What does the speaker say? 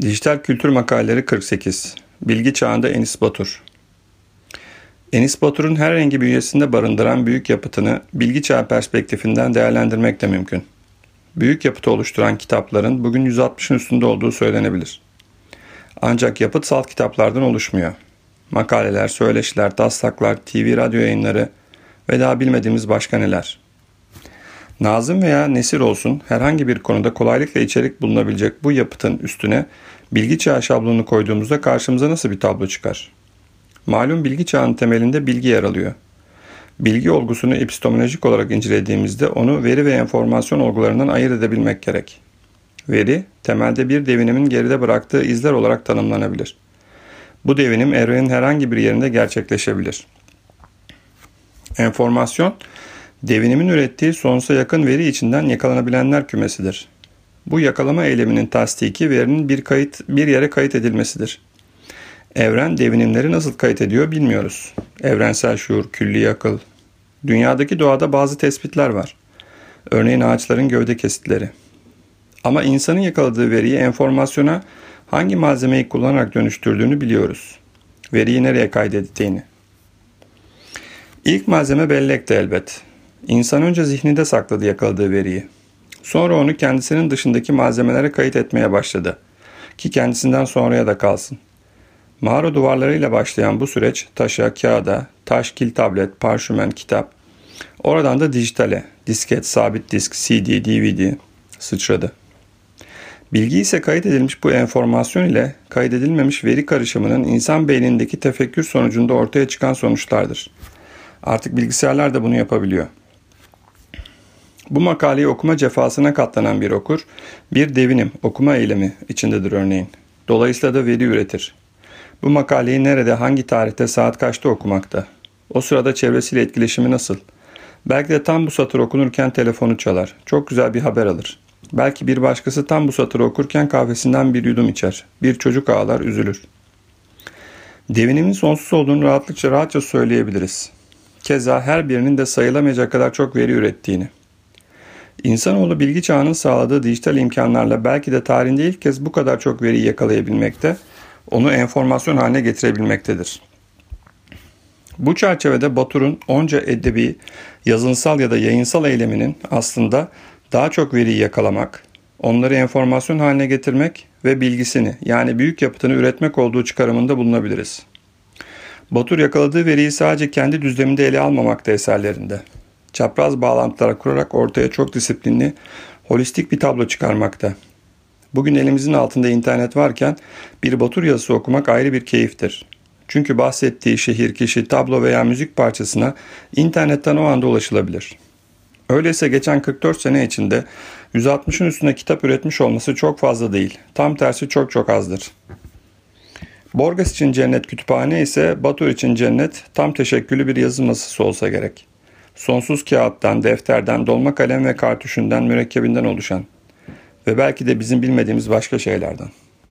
Dijital Kültür Makaleleri 48 Bilgi Çağında Enis Batur Enis Batur'un her rengi bünyesinde barındıran büyük yapıtını bilgi çağı perspektifinden değerlendirmek de mümkün. Büyük yapıtı oluşturan kitapların bugün 160'ın üstünde olduğu söylenebilir. Ancak yapıt salt kitaplardan oluşmuyor. Makaleler, söyleşiler, taslaklar, TV radyo yayınları ve daha bilmediğimiz başka neler. Nazım veya nesir olsun herhangi bir konuda kolaylıkla içerik bulunabilecek bu yapıtın üstüne bilgi çağı şablonunu koyduğumuzda karşımıza nasıl bir tablo çıkar? Malum bilgi çağının temelinde bilgi yer alıyor. Bilgi olgusunu epistemolojik olarak incelediğimizde onu veri ve enformasyon olgularından ayırt edebilmek gerek. Veri, temelde bir devinimin geride bıraktığı izler olarak tanımlanabilir. Bu devinim evrenin herhangi bir yerinde gerçekleşebilir. Enformasyon, Devinimin ürettiği sonsuza yakın veri içinden yakalanabilenler kümesidir. Bu yakalama eyleminin tasdiki verinin bir kayıt bir yere kayıt edilmesidir. Evren devinimleri nasıl kayıt ediyor bilmiyoruz. Evrensel şuur, külli akıl. Dünyadaki doğada bazı tespitler var. Örneğin ağaçların gövde kesitleri. Ama insanın yakaladığı veriyi enformasyona hangi malzemeyi kullanarak dönüştürdüğünü biliyoruz. Veriyi nereye kaydettiğini. İlk malzeme bellekti elbet. İnsan önce zihninde sakladı yakaladığı veriyi. Sonra onu kendisinin dışındaki malzemelere kayıt etmeye başladı. Ki kendisinden sonraya da kalsın. Mağara duvarlarıyla başlayan bu süreç taşa, kağıda, taş, kil tablet, parşümen, kitap. Oradan da dijitale, disket, sabit disk, CD, DVD sıçradı. Bilgi ise kayıt edilmiş bu enformasyon ile kaydedilmemiş veri karışımının insan beynindeki tefekkür sonucunda ortaya çıkan sonuçlardır. Artık bilgisayarlar da bunu yapabiliyor. Bu makaleyi okuma cefasına katlanan bir okur, bir devinim, okuma eylemi içindedir örneğin. Dolayısıyla da veri üretir. Bu makaleyi nerede, hangi tarihte, saat kaçta okumakta? O sırada çevresiyle etkileşimi nasıl? Belki de tam bu satır okunurken telefonu çalar. Çok güzel bir haber alır. Belki bir başkası tam bu satırı okurken kahvesinden bir yudum içer. Bir çocuk ağlar, üzülür. Devinimin sonsuz olduğunu rahatlıkça rahatça söyleyebiliriz. Keza her birinin de sayılamayacak kadar çok veri ürettiğini. İnsanoğlu bilgi çağının sağladığı dijital imkanlarla belki de tarihinde ilk kez bu kadar çok veriyi yakalayabilmekte, onu enformasyon haline getirebilmektedir. Bu çerçevede Batur'un onca edebi, yazınsal ya da yayınsal eyleminin aslında daha çok veriyi yakalamak, onları enformasyon haline getirmek ve bilgisini yani büyük yapıtını üretmek olduğu çıkarımında bulunabiliriz. Batur yakaladığı veriyi sadece kendi düzleminde ele almamakta eserlerinde çapraz bağlantılar kurarak ortaya çok disiplinli, holistik bir tablo çıkarmakta. Bugün elimizin altında internet varken bir Batur yazısı okumak ayrı bir keyiftir. Çünkü bahsettiği şehir, kişi, tablo veya müzik parçasına internetten o anda ulaşılabilir. Öyleyse geçen 44 sene içinde 160'ın üstünde kitap üretmiş olması çok fazla değil. Tam tersi çok çok azdır. Borges için cennet kütüphane ise Batur için cennet tam teşekküllü bir yazı masası olsa gerek sonsuz kağıttan, defterden, dolma kalem ve kartuşundan, mürekkebinden oluşan ve belki de bizim bilmediğimiz başka şeylerden.